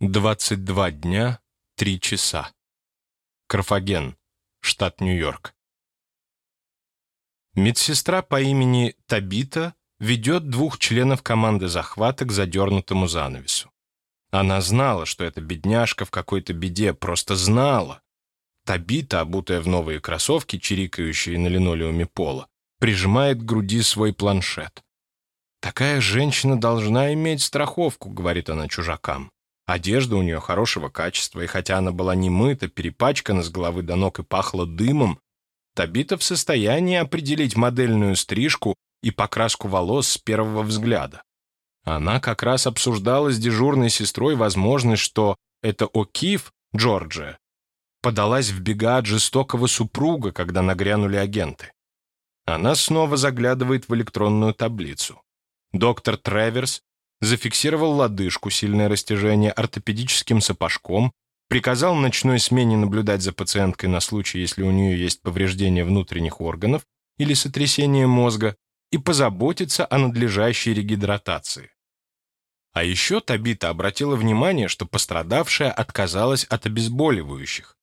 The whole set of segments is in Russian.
22 дня, 3 часа. Карфаген, штат Нью-Йорк. Медсестра по имени Табита ведет двух членов команды захвата к задернутому занавесу. Она знала, что эта бедняжка в какой-то беде, просто знала. Табита, обутая в новые кроссовки, чирикающие на линолеуме пола, прижимает к груди свой планшет. «Такая женщина должна иметь страховку», — говорит она чужакам. Одежда у нее хорошего качества, и хотя она была не мыта, перепачкана с головы до ног и пахла дымом, Табита в состоянии определить модельную стрижку и покраску волос с первого взгляда. Она как раз обсуждала с дежурной сестрой возможность, что это О'Кив, Джорджия, подалась в бега от жестокого супруга, когда нагрянули агенты. Она снова заглядывает в электронную таблицу. Доктор Треверс зафиксировал лодыжку, сильное растяжение, ортопедическим сапожком, приказал ночной смене наблюдать за пациенткой на случай, если у нее есть повреждение внутренних органов или сотрясение мозга, и позаботиться о надлежащей регидратации. А еще Табита обратила внимание, что пострадавшая отказалась от обезболивающих.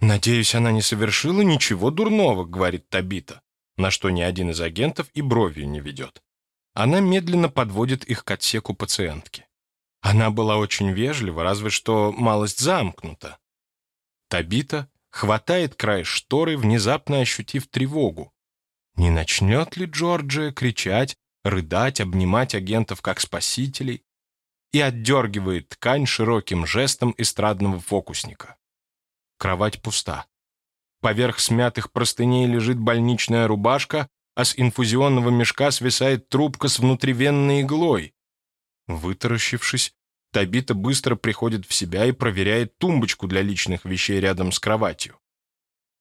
«Надеюсь, она не совершила ничего дурного», — говорит Табита, на что ни один из агентов и бровью не ведет. Она медленно подводит их к отсеку пациентки. Она была очень вежлива, разве что малость замкнута. Табита хватает край шторы, внезапно ощутив тревогу. Не начнет ли Джорджия кричать, рыдать, обнимать агентов как спасителей? И отдергивает ткань широким жестом эстрадного фокусника. Кровать пуста. Поверх смятых простыней лежит больничная рубашка, а с инфузионного мешка свисает трубка с внутривенной иглой. Вытаращившись, Табита быстро приходит в себя и проверяет тумбочку для личных вещей рядом с кроватью.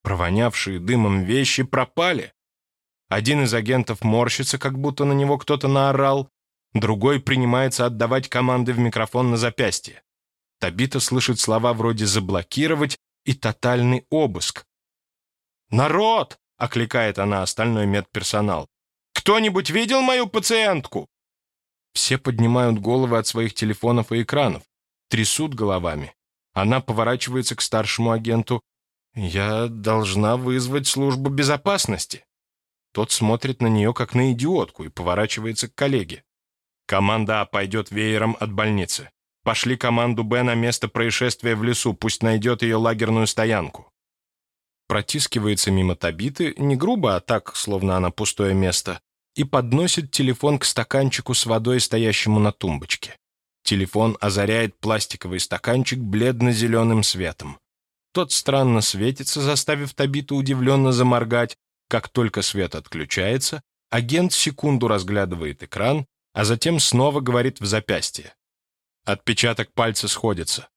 Провонявшие дымом вещи пропали. Один из агентов морщится, как будто на него кто-то наорал, другой принимается отдавать команды в микрофон на запястье. Табита слышит слова вроде «заблокировать» и «тотальный обыск». «Народ!» Окликает она остальной медперсонал. «Кто-нибудь видел мою пациентку?» Все поднимают головы от своих телефонов и экранов, трясут головами. Она поворачивается к старшему агенту. «Я должна вызвать службу безопасности». Тот смотрит на нее, как на идиотку, и поворачивается к коллеге. «Команда А пойдет веером от больницы. Пошли команду Б на место происшествия в лесу, пусть найдет ее лагерную стоянку протискивается мимо Табиты, не грубо, а так, словно она пустое место, и подносит телефон к стаканчику с водой, стоящему на тумбочке. Телефон озаряет пластиковый стаканчик бледно-зеленым светом. Тот странно светится, заставив Табиту удивленно заморгать. Как только свет отключается, агент секунду разглядывает экран, а затем снова говорит в запястье. Отпечаток пальца сходится.